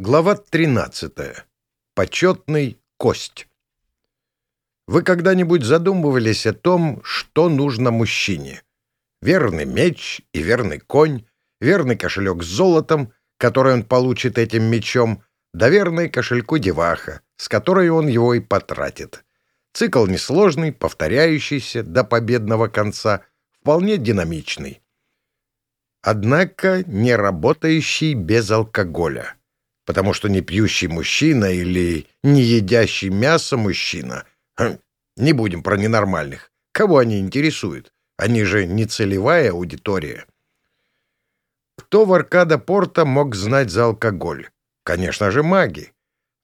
Глава 13. Почетный кость. Вы когда-нибудь задумывались о том, что нужно мужчине? Верный меч и верный конь, верный кошелек с золотом, который он получит этим мечом, да верный кошельку деваха, с которой он его и потратит. Цикл несложный, повторяющийся до победного конца, вполне динамичный. Однако не работающий без алкоголя потому что не пьющий мужчина или не едящий мясо мужчина... Хм, не будем про ненормальных. Кого они интересуют? Они же не целевая аудитория. Кто в Аркада Порта мог знать за алкоголь? Конечно же, маги.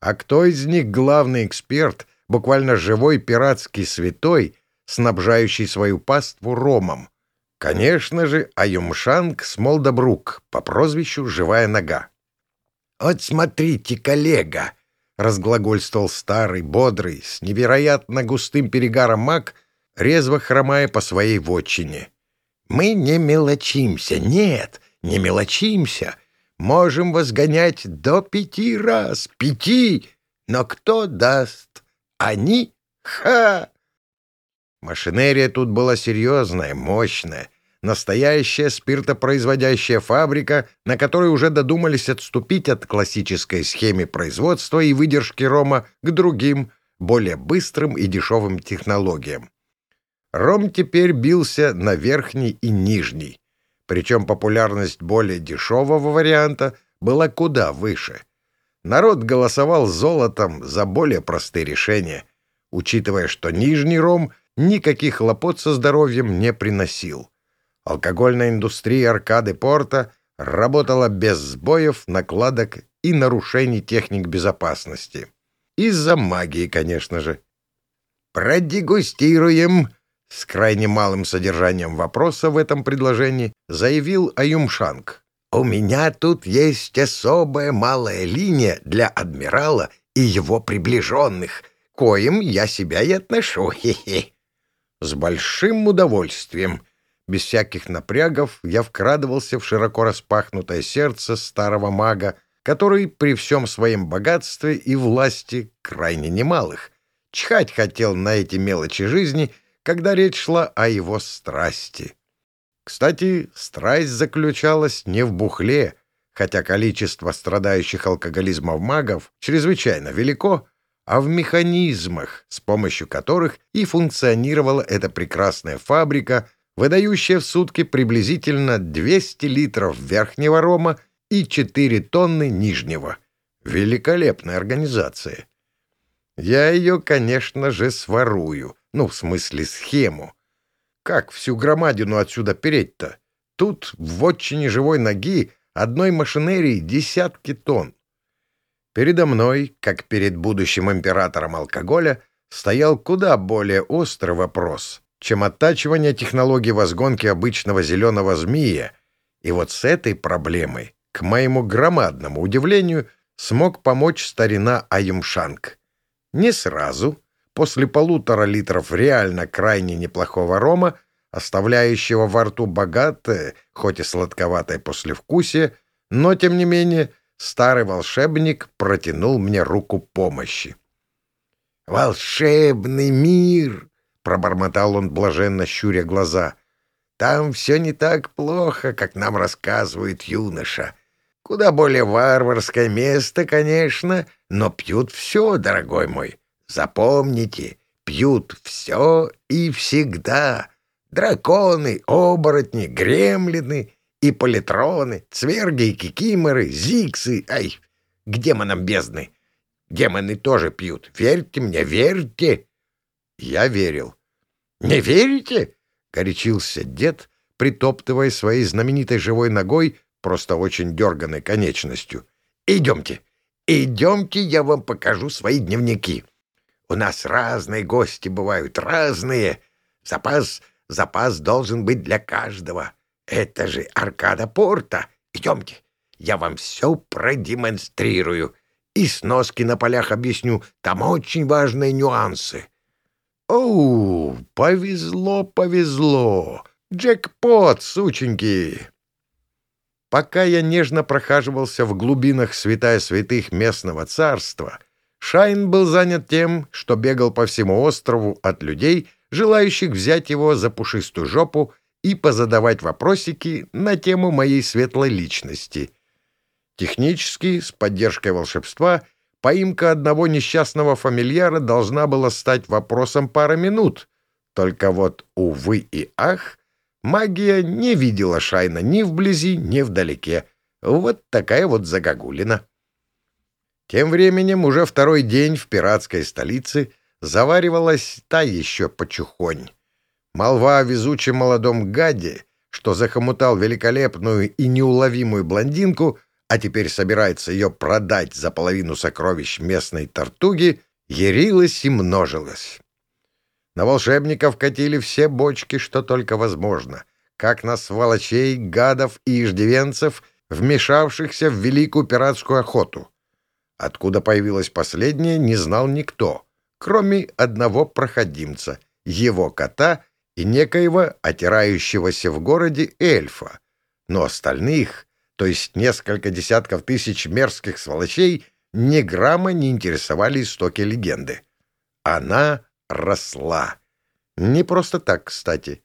А кто из них главный эксперт, буквально живой пиратский святой, снабжающий свою паству ромом? Конечно же, Аюмшанг Смолдобрук по прозвищу «Живая нога». «Вот смотрите, коллега!» — разглагольствовал старый, бодрый, с невероятно густым перегаром маг, резво хромая по своей вотчине. «Мы не мелочимся, нет, не мелочимся. Можем возгонять до пяти раз, пяти, но кто даст? Они? Ха!» Машинерия тут была серьезная, мощная, настоящая спиртопроизводящая фабрика, на которой уже додумались отступить от классической схемы производства и выдержки рома к другим, более быстрым и дешевым технологиям. Ром теперь бился на верхний и нижний, причем популярность более дешевого варианта была куда выше. Народ голосовал золотом за более простые решения, учитывая, что нижний ром никаких хлопот со здоровьем не приносил. Алкогольная индустрия Аркады Порта работала без сбоев, накладок и нарушений техник безопасности. Из-за магии, конечно же. «Продегустируем!» С крайне малым содержанием вопроса в этом предложении заявил Аюмшанг. «У меня тут есть особая малая линия для адмирала и его приближенных, коим я себя и отношу. Хе -хе. «С большим удовольствием!» Без всяких напрягов я вкрадывался в широко распахнутое сердце старого мага, который при всем своем богатстве и власти крайне немалых чхать хотел на эти мелочи жизни, когда речь шла о его страсти. Кстати, страсть заключалась не в бухле, хотя количество страдающих алкоголизмом магов чрезвычайно велико, а в механизмах, с помощью которых и функционировала эта прекрасная фабрика, выдающая в сутки приблизительно 200 литров верхнего рома и 4 тонны нижнего. Великолепная организация. Я ее, конечно же, сворую, ну, в смысле схему. Как всю громадину отсюда переть-то? Тут в отчине живой ноги одной машинерии десятки тонн. Передо мной, как перед будущим императором алкоголя, стоял куда более острый вопрос — чем оттачивание технологии возгонки обычного зеленого змея. И вот с этой проблемой, к моему громадному удивлению, смог помочь старина Аюмшанг. Не сразу, после полутора литров реально крайне неплохого рома, оставляющего во рту богатое, хоть и сладковатое послевкусие, но, тем не менее, старый волшебник протянул мне руку помощи. «Волшебный мир!» Пробормотал он, блаженно щуря глаза. «Там все не так плохо, как нам рассказывает юноша. Куда более варварское место, конечно, но пьют все, дорогой мой. Запомните, пьют все и всегда. Драконы, оборотни, гремлины и политроны, цверги и кикиморы, зиксы, ай, к демонам бездны. Демоны тоже пьют, верьте мне, верьте!» Я верил. «Не верите?» — горячился дед, притоптывая своей знаменитой живой ногой, просто очень дерганной конечностью. «Идемте, идемте, я вам покажу свои дневники. У нас разные гости бывают, разные. Запас, запас должен быть для каждого. Это же аркада порта. Идемте, я вам все продемонстрирую. И сноски на полях объясню, там очень важные нюансы. «Оу, повезло, повезло! Джекпот, сученьки!» Пока я нежно прохаживался в глубинах святая святых местного царства, Шайн был занят тем, что бегал по всему острову от людей, желающих взять его за пушистую жопу и позадавать вопросики на тему моей светлой личности. Технически, с поддержкой волшебства, поимка одного несчастного фамильяра должна была стать вопросом пары минут. Только вот, увы и ах, магия не видела Шайна ни вблизи, ни вдалеке. Вот такая вот загогулина. Тем временем уже второй день в пиратской столице заваривалась та еще почухонь. Молва о везучем молодом гаде, что захомутал великолепную и неуловимую блондинку, а теперь собирается ее продать за половину сокровищ местной тортуги, ярилась и множилась. На волшебников катили все бочки, что только возможно, как на сволочей, гадов и иждивенцев, вмешавшихся в великую пиратскую охоту. Откуда появилась последняя, не знал никто, кроме одного проходимца, его кота — и некоего отирающегося в городе эльфа, но остальных, то есть несколько десятков тысяч мерзких сволочей, ни грамма не интересовали истоки легенды. Она росла. Не просто так, кстати.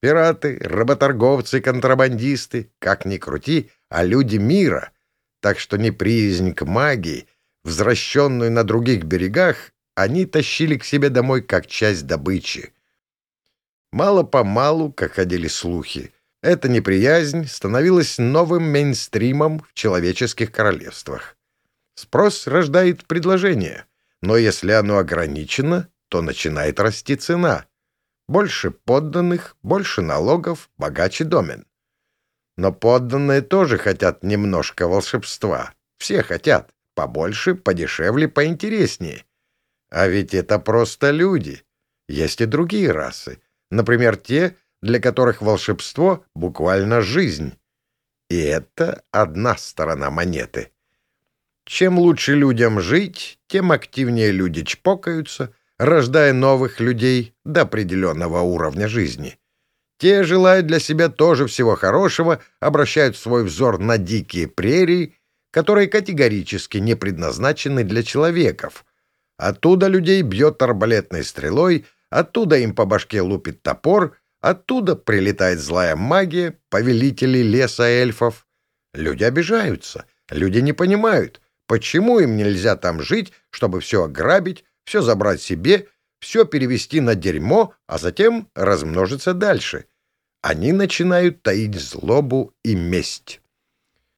Пираты, работорговцы, контрабандисты, как ни крути, а люди мира. Так что неприязнь к магии, возвращенную на других берегах, они тащили к себе домой как часть добычи. Мало-помалу, как ходили слухи, эта неприязнь становилась новым мейнстримом в человеческих королевствах. Спрос рождает предложение, но если оно ограничено, то начинает расти цена. Больше подданных, больше налогов, богаче домен. Но подданные тоже хотят немножко волшебства. Все хотят. Побольше, подешевле, поинтереснее. А ведь это просто люди. Есть и другие расы. Например, те, для которых волшебство — буквально жизнь. И это одна сторона монеты. Чем лучше людям жить, тем активнее люди чпокаются, рождая новых людей до определенного уровня жизни. Те желают для себя тоже всего хорошего, обращают свой взор на дикие прерии, которые категорически не предназначены для человеков. Оттуда людей бьет арбалетной стрелой — Оттуда им по башке лупит топор, оттуда прилетает злая магия, повелители леса эльфов. Люди обижаются, люди не понимают, почему им нельзя там жить, чтобы все ограбить, все забрать себе, все перевести на дерьмо, а затем размножиться дальше. Они начинают таить злобу и месть.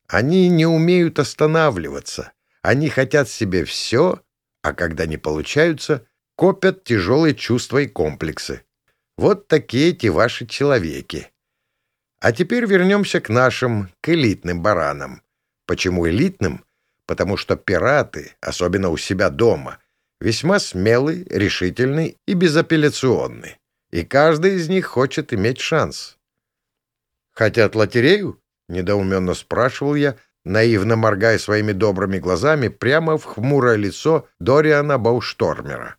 Они не умеют останавливаться. Они хотят себе все, а когда не получаются, копят тяжелые чувства и комплексы. Вот такие эти ваши человеки. А теперь вернемся к нашим, к элитным баранам. Почему элитным? Потому что пираты, особенно у себя дома, весьма смелый, решительный и безапелляционный. И каждый из них хочет иметь шанс. «Хотят лотерею?» — недоуменно спрашивал я, наивно моргая своими добрыми глазами прямо в хмурое лицо Дориана Бауштормера.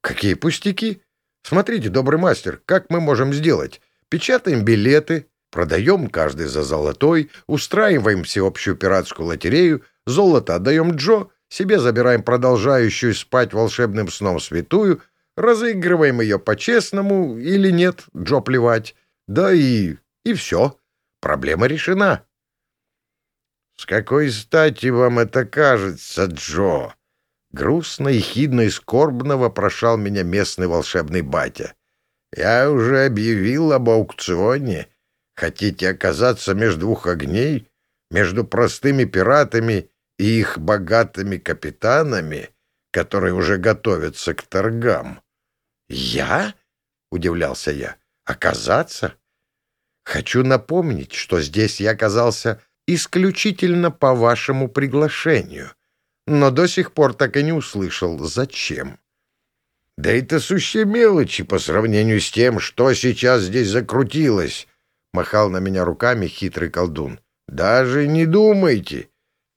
«Какие пустяки? Смотрите, добрый мастер, как мы можем сделать? Печатаем билеты, продаем каждый за золотой, устраиваем всеобщую пиратскую лотерею, золото отдаем Джо, себе забираем продолжающую спать волшебным сном святую, разыгрываем ее по-честному или нет, Джо плевать. Да и... и все. Проблема решена». «С какой стати вам это кажется, Джо?» Грустно, ехидно и скорбно вопрошал меня местный волшебный батя. «Я уже объявил об аукционе. Хотите оказаться между двух огней? Между простыми пиратами и их богатыми капитанами, которые уже готовятся к торгам?» «Я?» — удивлялся я. «Оказаться?» «Хочу напомнить, что здесь я оказался исключительно по вашему приглашению» но до сих пор так и не услышал, зачем. «Да это сущие мелочи по сравнению с тем, что сейчас здесь закрутилось», — махал на меня руками хитрый колдун. «Даже не думайте.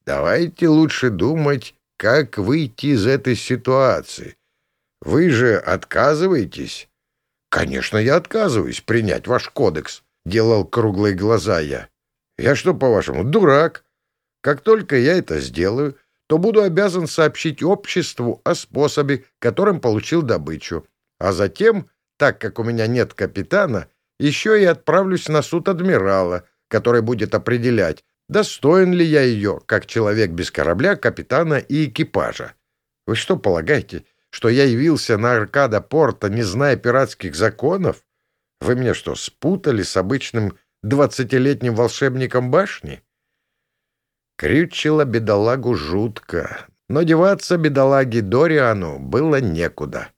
Давайте лучше думать, как выйти из этой ситуации. Вы же отказываетесь?» «Конечно, я отказываюсь принять ваш кодекс», — делал круглые глаза я. Я что, по-вашему, дурак? Как только я это сделаю, то буду обязан сообщить обществу о способе, которым получил добычу. А затем, так как у меня нет капитана, еще и отправлюсь на суд адмирала, который будет определять, достоин ли я ее, как человек без корабля, капитана и экипажа. Вы что полагаете, что я явился на Аркада порта, не зная пиратских законов? Вы мне что, спутали с обычным двадцатилетним волшебником башни? Крючило бедолагу жутко, но деваться бедолаге Дориану было некуда.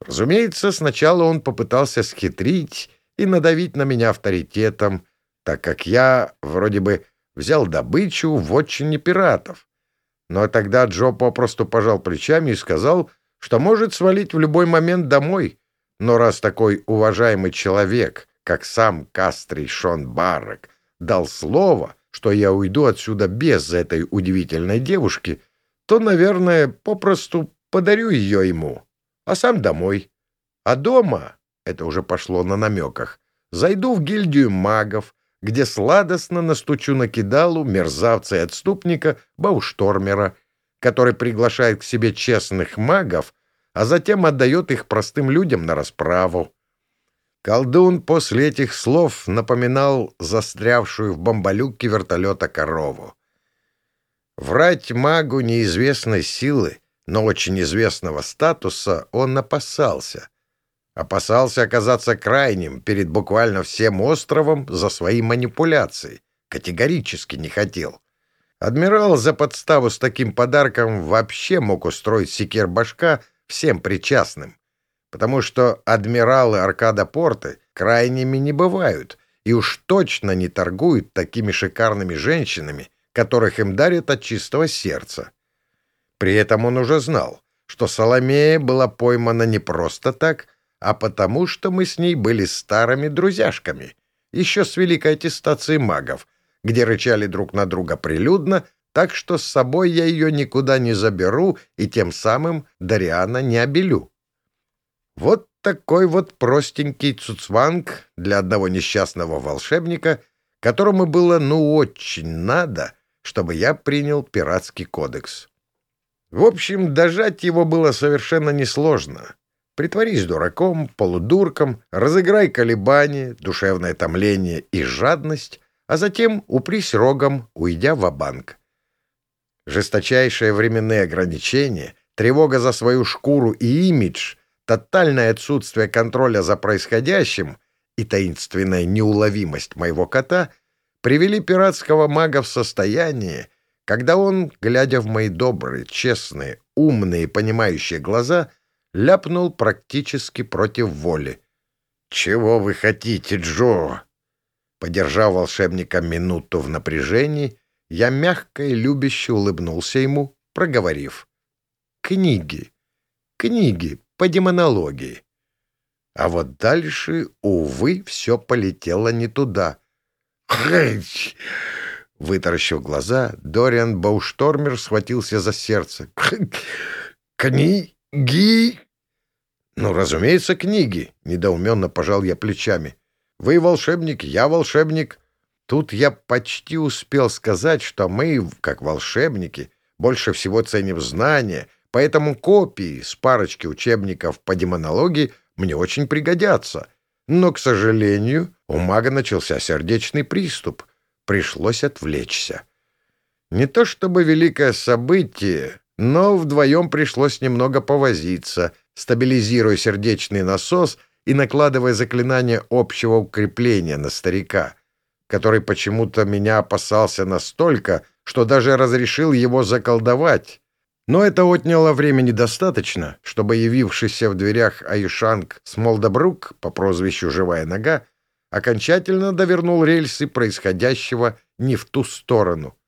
Разумеется, сначала он попытался схитрить и надавить на меня авторитетом, так как я, вроде бы, взял добычу в отчине пиратов. Но тогда Джо попросту пожал плечами и сказал, что может свалить в любой момент домой. Но раз такой уважаемый человек, как сам Кастрий Шон Баррак, дал слово — что я уйду отсюда без этой удивительной девушки, то, наверное, попросту подарю ее ему, а сам домой. А дома, это уже пошло на намеках, зайду в гильдию магов, где сладостно настучу на кидалу мерзавца и отступника Бауштормера, который приглашает к себе честных магов, а затем отдает их простым людям на расправу. Колдун после этих слов напоминал застрявшую в бомболюке вертолета корову. Врать магу неизвестной силы, но очень известного статуса он опасался. Опасался оказаться крайним перед буквально всем островом за свои манипуляции. Категорически не хотел. Адмирал за подставу с таким подарком вообще мог устроить секир-башка всем причастным потому что адмиралы Аркада Порты крайними не бывают и уж точно не торгуют такими шикарными женщинами, которых им дарят от чистого сердца. При этом он уже знал, что Соломея была поймана не просто так, а потому что мы с ней были старыми друзьяшками, еще с великой аттестацией магов, где рычали друг на друга прилюдно, так что с собой я ее никуда не заберу и тем самым Дариана не обелю. Вот такой вот простенький цуцванг для одного несчастного волшебника, которому было ну очень надо, чтобы я принял пиратский кодекс. В общем, дожать его было совершенно несложно. Притворись дураком, полудурком, разыграй колебания, душевное томление и жадность, а затем упрись рогом, уйдя в банк Жесточайшие временные ограничения, тревога за свою шкуру и имидж — тотальное отсутствие контроля за происходящим и таинственная неуловимость моего кота привели пиратского мага в состояние, когда он, глядя в мои добрые, честные, умные, понимающие глаза, ляпнул практически против воли. «Чего вы хотите, Джо?» Подержав волшебника минуту в напряжении, я мягко и любяще улыбнулся ему, проговорив. «Книги, книги, по демонологии. А вот дальше, увы, все полетело не туда. «Хрыч!» Вытаращив глаза, Дориан Бауштормер схватился за сердце. «Книги?» «Ну, разумеется, книги», — недоуменно пожал я плечами. «Вы волшебник, я волшебник». Тут я почти успел сказать, что мы, как волшебники, больше всего ценим знания — Поэтому копии с парочки учебников по демонологии мне очень пригодятся. Но, к сожалению, у мага начался сердечный приступ. Пришлось отвлечься. Не то чтобы великое событие, но вдвоем пришлось немного повозиться, стабилизируя сердечный насос и накладывая заклинание общего укрепления на старика, который почему-то меня опасался настолько, что даже разрешил его заколдовать, но это отняло времени достаточно, чтобы явившийся в дверях Аюшанг Смолдобрук по прозвищу «Живая нога» окончательно довернул рельсы происходящего не в ту сторону.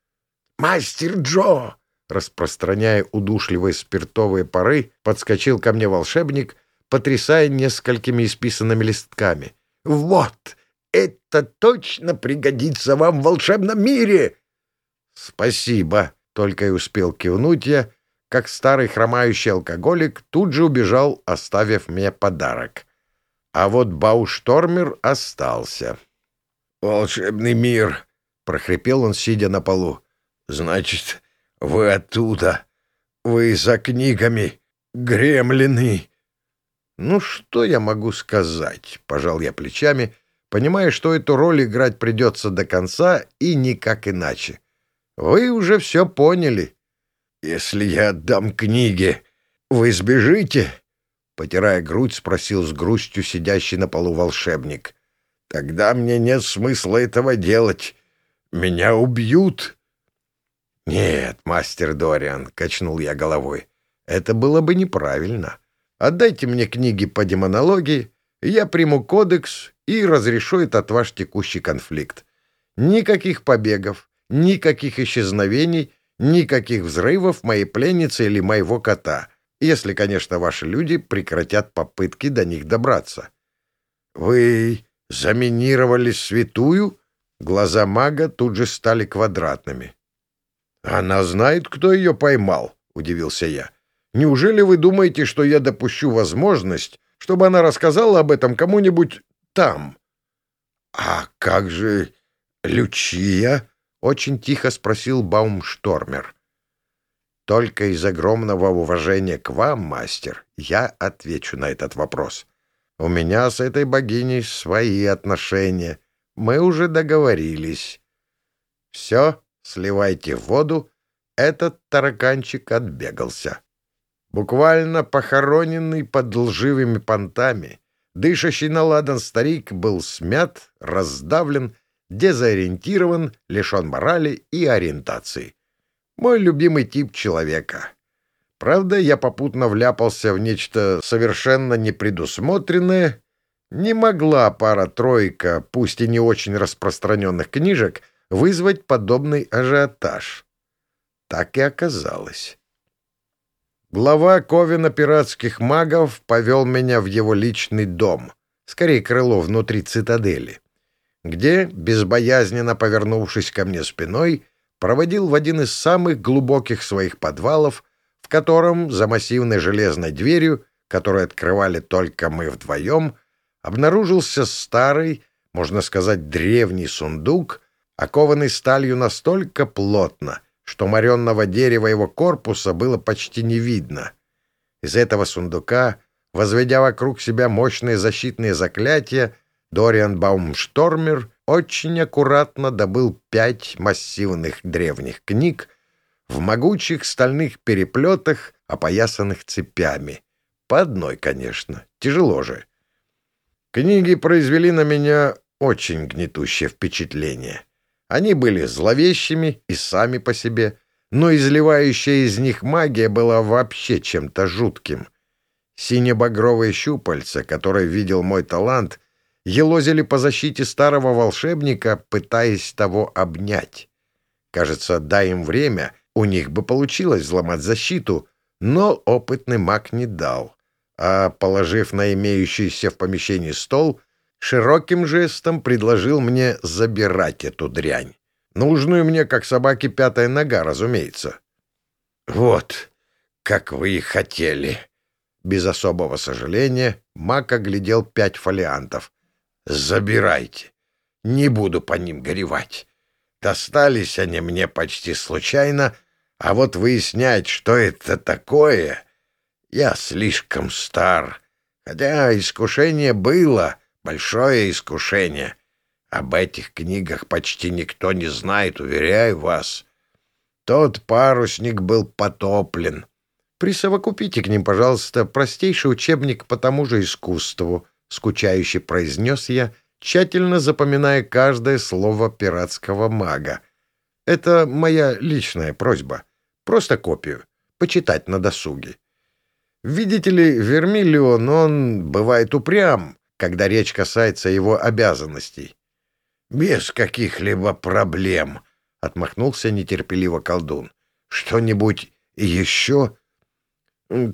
«Мастер Джо!» Распространяя удушливые спиртовые пары, подскочил ко мне волшебник, потрясая несколькими исписанными листками. «Вот! Это точно пригодится вам в волшебном мире!» «Спасибо!» — только и успел кивнуть я, как старый хромающий алкоголик тут же убежал, оставив мне подарок. А вот Бауштормер остался. «Волшебный мир! — прохрипел он, сидя на полу. «Значит, вы оттуда. Вы за книгами. Гремлины». «Ну, что я могу сказать?» — пожал я плечами, понимая, что эту роль играть придется до конца и никак иначе. «Вы уже все поняли». «Если я отдам книги, вы сбежите?» Потирая грудь, спросил с грустью сидящий на полу волшебник. «Тогда мне нет смысла этого делать. Меня убьют». «Нет, мастер Дориан», — качнул я головой, — «это было бы неправильно. Отдайте мне книги по демонологии, я приму кодекс и разрешу этот ваш текущий конфликт. Никаких побегов, никаких исчезновений, никаких взрывов моей пленницы или моего кота» если, конечно, ваши люди прекратят попытки до них добраться. — Вы заминировали святую? Глаза мага тут же стали квадратными. — Она знает, кто ее поймал, — удивился я. — Неужели вы думаете, что я допущу возможность, чтобы она рассказала об этом кому-нибудь там? — А как же Лючия? — очень тихо спросил Баумштормер. Только из огромного уважения к вам, мастер, я отвечу на этот вопрос. У меня с этой богиней свои отношения. Мы уже договорились. Все, сливайте в воду. Этот тараканчик отбегался. Буквально похороненный под лживыми понтами, дышащий на ладан старик был смят, раздавлен, дезориентирован, лишен морали и ориентации. Мой любимый тип человека. Правда, я попутно вляпался в нечто совершенно непредусмотренное. Не могла пара-тройка, пусть и не очень распространенных книжек, вызвать подобный ажиотаж. Так и оказалось. Глава Ковина пиратских магов повел меня в его личный дом, скорее крыло внутри цитадели, где, безбоязненно повернувшись ко мне спиной, проводил в один из самых глубоких своих подвалов, в котором за массивной железной дверью, которую открывали только мы вдвоем, обнаружился старый, можно сказать, древний сундук, окованный сталью настолько плотно, что моренного дерева его корпуса было почти не видно. Из этого сундука, возведя вокруг себя мощные защитные заклятия, Дориан Баумштормер очень аккуратно добыл пять массивных древних книг в могучих стальных переплетах, опоясанных цепями. По одной, конечно, тяжело же. Книги произвели на меня очень гнетущее впечатление. Они были зловещими и сами по себе, но изливающая из них магия была вообще чем-то жутким. Сине-багровые щупальца, которые видел мой талант, елозили по защите старого волшебника, пытаясь того обнять. Кажется, дай им время, у них бы получилось взломать защиту, но опытный маг не дал. А, положив на имеющийся в помещении стол, широким жестом предложил мне забирать эту дрянь. Нужную мне, как собаке, пятая нога, разумеется. «Вот, как вы и хотели!» Без особого сожаления маг оглядел пять фолиантов. Забирайте. Не буду по ним горевать. Достались они мне почти случайно, а вот выяснять, что это такое, я слишком стар. Хотя искушение было, большое искушение. Об этих книгах почти никто не знает, уверяю вас. Тот парусник был потоплен. Присовокупите к ним, пожалуйста, простейший учебник по тому же искусству —— скучающе произнес я, тщательно запоминая каждое слово пиратского мага. «Это моя личная просьба. Просто копию. Почитать на досуге. Видите ли, Вермиллион, он бывает упрям, когда речь касается его обязанностей». «Без каких-либо проблем», — отмахнулся нетерпеливо колдун. «Что-нибудь еще?»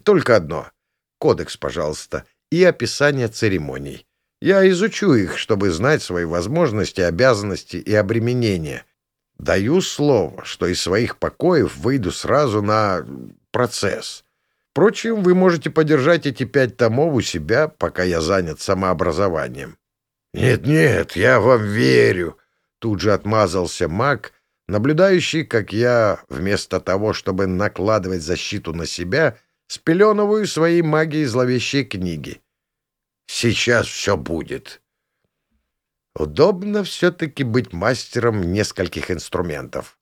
«Только одно. Кодекс, пожалуйста, и описание церемоний. Я изучу их, чтобы знать свои возможности, обязанности и обременения. Даю слово, что из своих покоев выйду сразу на процесс. Впрочем, вы можете подержать эти пять томов у себя, пока я занят самообразованием. «Нет-нет, я вам верю. Тут же отмазался маг, наблюдающий, как я, вместо того, чтобы накладывать защиту на себя, спеленываю своей магией зловещие книги. Сейчас все будет. Удобно все-таки быть мастером нескольких инструментов.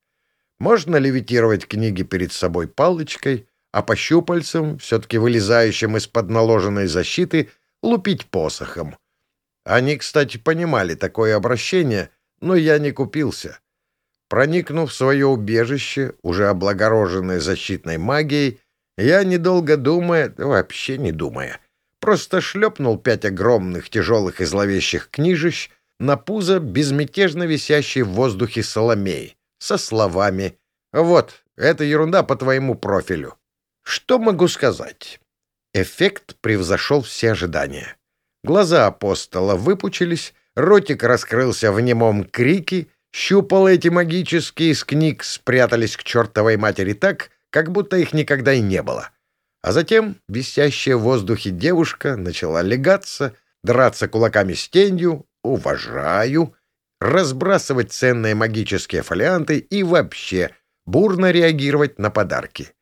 Можно левитировать книги перед собой палочкой, а по щупальцам, все-таки вылезающим из-под наложенной защиты, лупить посохом. Они, кстати, понимали такое обращение, но я не купился. Проникнув в свое убежище, уже облагороженное защитной магией, я, недолго думая, вообще не думая, просто шлепнул пять огромных, тяжелых и зловещих книжищ на пузо безмятежно висящей в воздухе Соломей со словами «Вот, это ерунда по твоему профилю». Что могу сказать? Эффект превзошел все ожидания. Глаза апостола выпучились, ротик раскрылся в немом крике, щупалы эти магические из книг спрятались к чертовой матери так, как будто их никогда и не было. А затем висящая в воздухе девушка начала легаться, драться кулаками с тенью, уважаю, разбрасывать ценные магические фолианты и вообще бурно реагировать на подарки.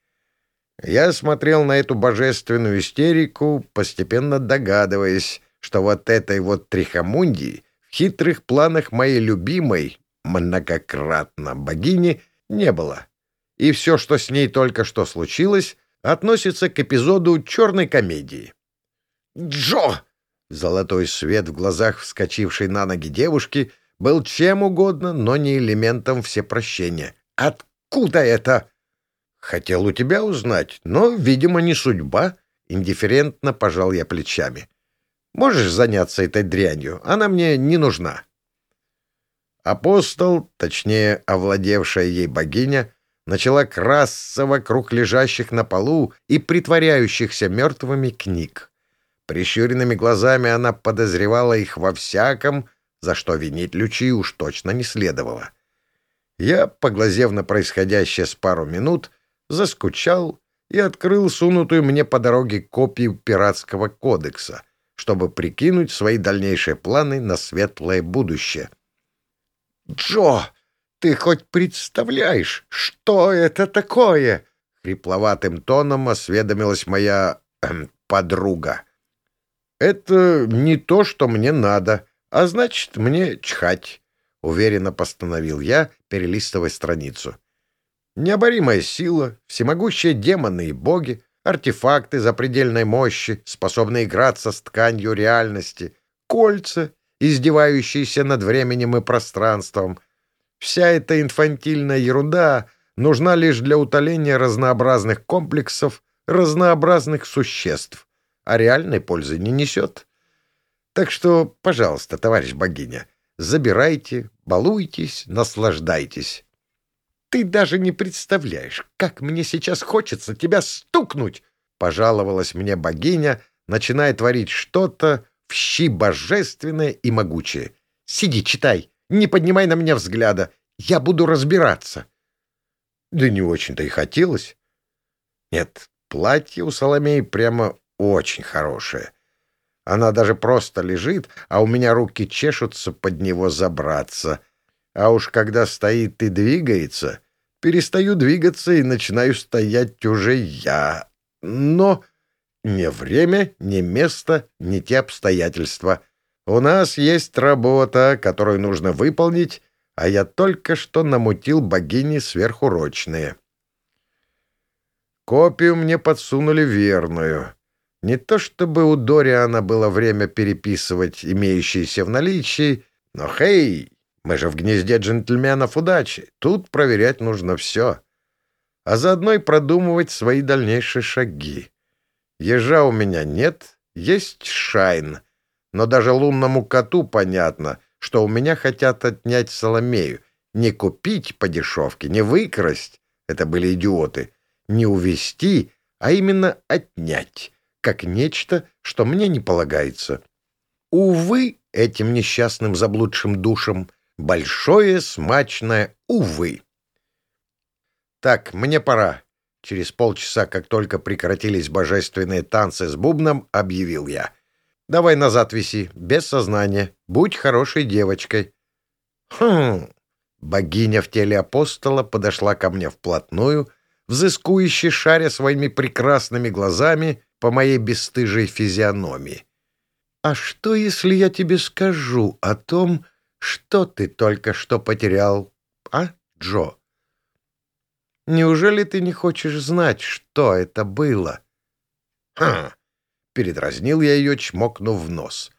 Я смотрел на эту божественную истерику, постепенно догадываясь, что вот этой вот трихомундии в хитрых планах моей любимой, многократно богини, не было. И все, что с ней только что случилось, относится к эпизоду черной комедии. «Джо!» Золотой свет в глазах вскочившей на ноги девушки был чем угодно, но не элементом всепрощения. «Откуда это?» Хотел у тебя узнать, но, видимо, не судьба. Индифферентно пожал я плечами. Можешь заняться этой дрянью? Она мне не нужна. Апостол, точнее, овладевшая ей богиня, начала красться вокруг лежащих на полу и притворяющихся мертвыми книг. Прищуренными глазами она подозревала их во всяком, за что винить Лючи уж точно не следовало. Я, поглазев на происходящее с пару минут, заскучал и открыл сунутую мне по дороге копию пиратского кодекса, чтобы прикинуть свои дальнейшие планы на светлое будущее. «Джо, ты хоть представляешь, что это такое?» — хрипловатым тоном осведомилась моя эм, подруга. «Это не то, что мне надо, а значит, мне чхать», — уверенно постановил я, перелистывая страницу. Необоримая сила, всемогущие демоны и боги, артефакты запредельной мощи, способные играться с тканью реальности, кольца, издевающиеся над временем и пространством. Вся эта инфантильная ерунда нужна лишь для утоления разнообразных комплексов разнообразных существ, а реальной пользы не несет. Так что, пожалуйста, товарищ богиня, забирайте, балуйтесь, наслаждайтесь. Ты даже не представляешь, как мне сейчас хочется тебя стукнуть!» — пожаловалась мне богиня, начиная творить что-то в щи божественное и могучее. «Сиди, читай, не поднимай на меня взгляда, я буду разбираться». Да не очень-то и хотелось. Нет, платье у Соломеи прямо очень хорошее. Она даже просто лежит, а у меня руки чешутся под него забраться. А уж когда стоит и двигается, перестаю двигаться и начинаю стоять уже я. Но не время, не место, не те обстоятельства. У нас есть работа, которую нужно выполнить, а я только что намутил богини сверхурочные. Копию мне подсунули верную. Не то чтобы у Дориана было время переписывать имеющиеся в наличии, но, хей, мы же в гнезде джентльменов удачи. Тут проверять нужно все. А заодно и продумывать свои дальнейшие шаги. Ежа у меня нет, есть Шайн. Но даже лунному коту понятно, что у меня хотят отнять Соломею. Не купить по дешевке, не выкрасть. Это были идиоты. Не увести, а именно отнять, как нечто, что мне не полагается. Увы, этим несчастным заблудшим душам Большое смачное «увы». «Так, мне пора». Через полчаса, как только прекратились божественные танцы с бубном, объявил я. «Давай назад виси, без сознания. Будь хорошей девочкой». Хм. Богиня в теле апостола подошла ко мне вплотную, взыскующе шаря своими прекрасными глазами по моей бесстыжей физиономии. «А что, если я тебе скажу о том, что ты только что потерял, а, Джо? Неужели ты не хочешь знать, что это было?» «Хм!» — передразнил я ее, чмокнув в нос.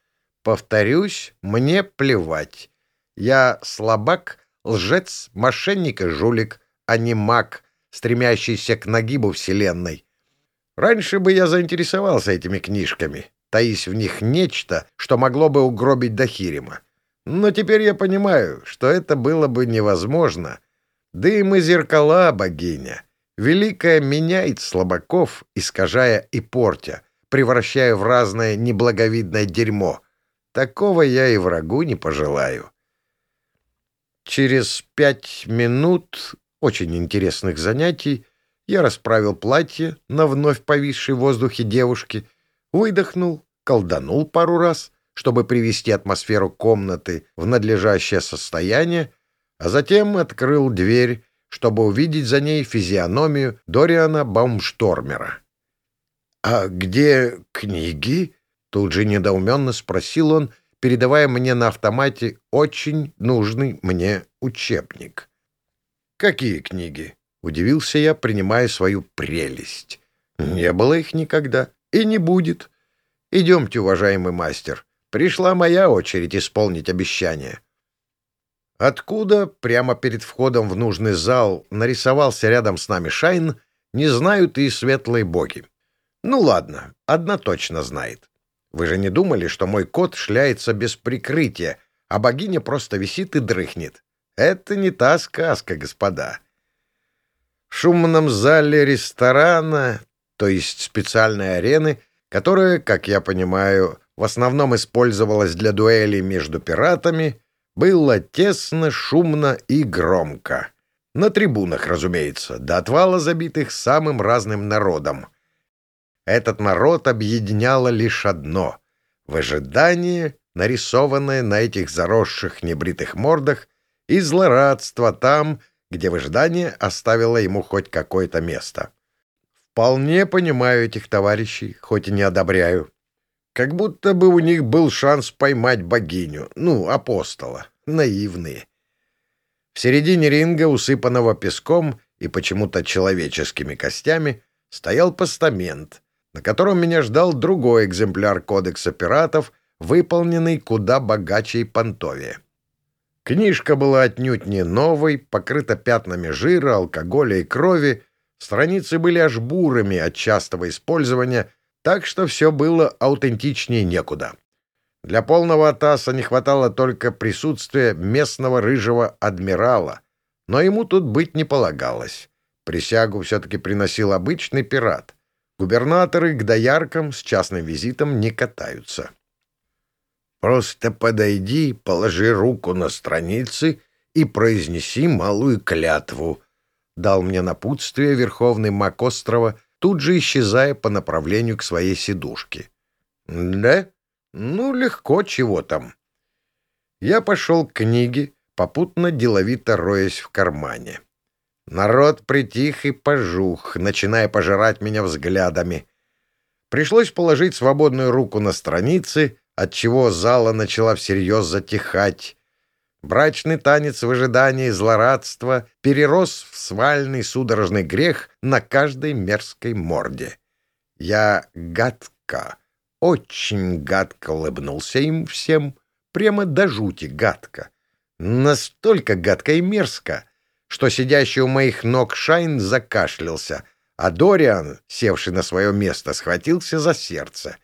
«Повторюсь, мне плевать. Я слабак, лжец, мошенник и жулик, а не маг, стремящийся к нагибу Вселенной. Раньше бы я заинтересовался этими книжками, таись в них нечто, что могло бы угробить Дахирима. Но теперь я понимаю, что это было бы невозможно. Дым и зеркала, богиня. Великая меняет слабаков, искажая и портя, превращая в разное неблаговидное дерьмо. Такого я и врагу не пожелаю. Через пять минут очень интересных занятий я расправил платье на вновь повисшей в воздухе девушки, выдохнул, колданул пару раз, чтобы привести атмосферу комнаты в надлежащее состояние, а затем открыл дверь, чтобы увидеть за ней физиономию Дориана Баумштормера. «А где книги?» — тут же недоуменно спросил он, передавая мне на автомате очень нужный мне учебник. «Какие книги?» — удивился я, принимая свою прелесть. «Не было их никогда и не будет. Идемте, уважаемый мастер. Пришла моя очередь исполнить обещание». Откуда прямо перед входом в нужный зал нарисовался рядом с нами Шайн, не знают и светлые боги. Ну ладно, одна точно знает. Вы же не думали, что мой кот шляется без прикрытия, а богиня просто висит и дрыхнет? Это не та сказка, господа. В шумном зале ресторана, то есть специальной арены, которая, как я понимаю, в основном использовалась для дуэлей между пиратами, было тесно, шумно и громко. На трибунах, разумеется, до отвала забитых самым разным народом — этот народ объединяло лишь одно — выжидание, нарисованное на этих заросших небритых мордах, и злорадство там, где выжидание оставило ему хоть какое-то место. Вполне понимаю этих товарищей, хоть и не одобряю. Как будто бы у них был шанс поймать богиню, ну, апостола. Наивные. В середине ринга, усыпанного песком и почему-то человеческими костями, стоял постамент — на котором меня ждал другой экземпляр кодекса пиратов, выполненный куда богаче и понтовее. Книжка была отнюдь не новой, покрыта пятнами жира, алкоголя и крови, страницы были аж бурыми от частого использования, так что все было аутентичнее некуда. Для полного атаса не хватало только присутствия местного рыжего адмирала, но ему тут быть не полагалось. Присягу все-таки приносил обычный пират. Губернаторы к дояркам с частным визитом не катаются. Просто подойди, положи руку на страницы и произнеси малую клятву. Дал мне напутствие верховный маг острова, тут же исчезая по направлению к своей сидушке. Да? Ну, легко, чего там. Я пошел к книге, попутно деловито роясь в кармане. Народ притих и пожух, начиная пожирать меня взглядами. Пришлось положить свободную руку на страницы, отчего зала начала всерьез затихать. Брачный танец в ожидании злорадства перерос в свальный судорожный грех на каждой мерзкой морде. Я гадко, очень гадко улыбнулся им всем, прямо до жути гадко. Настолько гадко и мерзко, что сидящий у моих ног Шайн закашлялся, а Дориан, севший на свое место, схватился за сердце.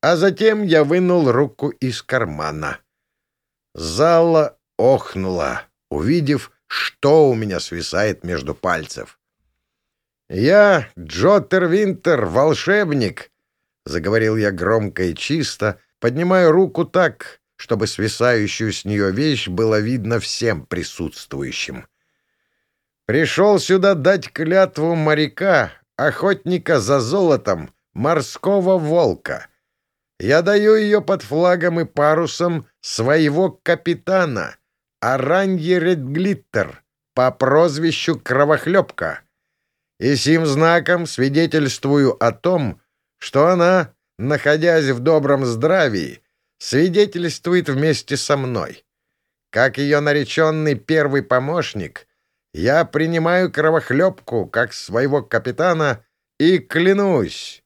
А затем я вынул руку из кармана. Зала охнула, увидев, что у меня свисает между пальцев. «Я Джоттер Винтер, волшебник!» — заговорил я громко и чисто, поднимая руку так, чтобы свисающую с нее вещь было видно всем присутствующим. Пришел сюда дать клятву моряка, охотника за золотом, морского волка. Я даю ее под флагом и парусом своего капитана, Аранье Редглиттер по прозвищу Кровохлебка. И сим знаком свидетельствую о том, что она, находясь в добром здравии, свидетельствует вместе со мной. Как ее нареченный первый помощник, я принимаю Кровохлебку как своего капитана и клянусь,